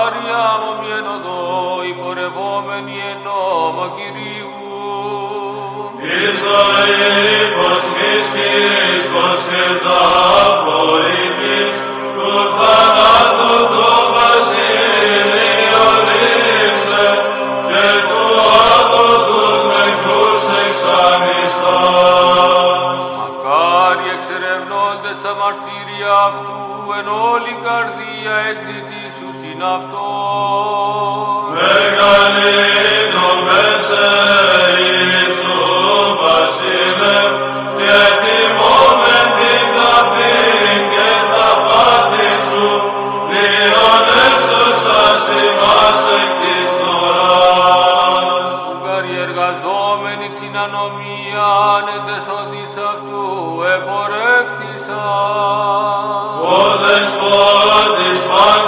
Mariam omien porevome noma Kyriou. Isae pas Christis pas Hedaphoikis, εν όλη καρδία έκρητη σου συναυτό. Μεγάλη το μέσα Ιησούς βασίλευ και τιμώμεν την ταφή και τα πάθη σου διόν έσωσας ημάς εκ της νοράς. Που καριεργαζόμενη την ανομία άνετες οδείς αυτού επορεύθησαν. for this one.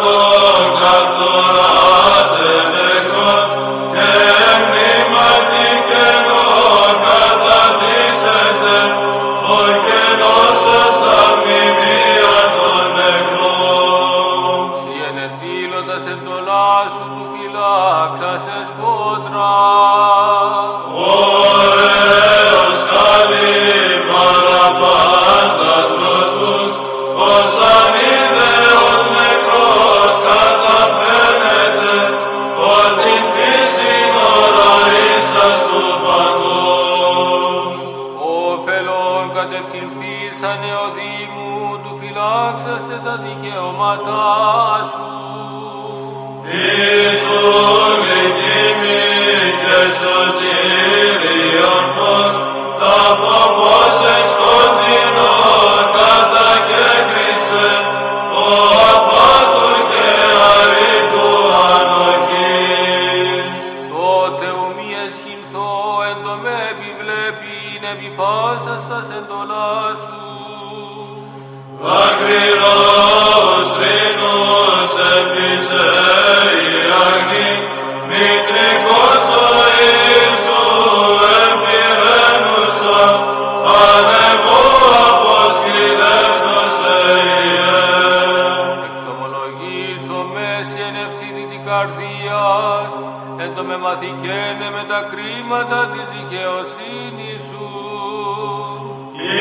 το με μαθηκένε με τα κρίματα τη δικαιοσύνη σου.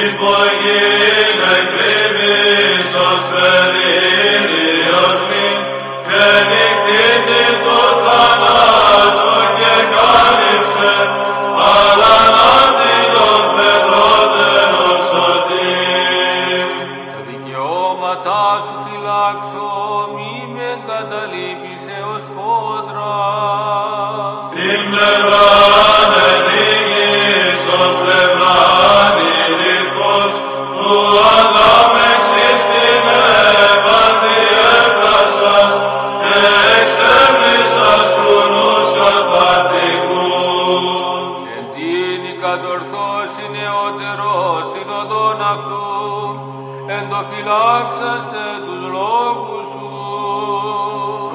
Υπογέ. κατορθώσει νεότερο στην οδόν αυτού, εν το φυλάξαστε τους λόγους σου.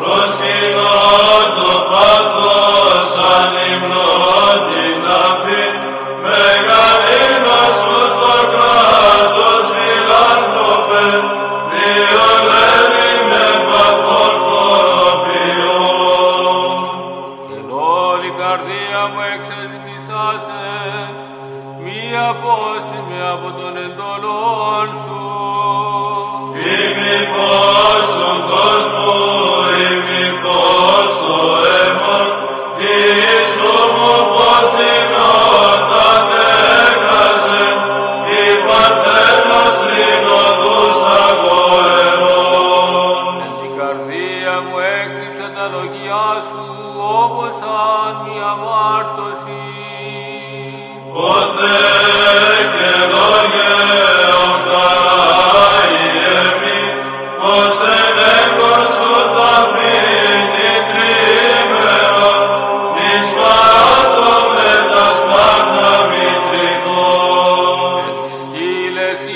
Προσκυνώ το πάθος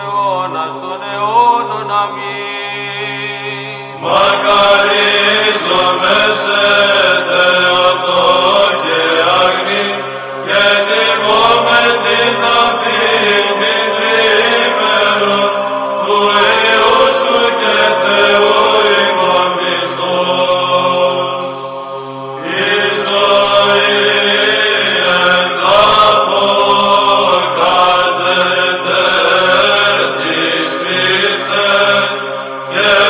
αιώνας των αιώνων. Αμήν. Μακαρίζομεν Christe,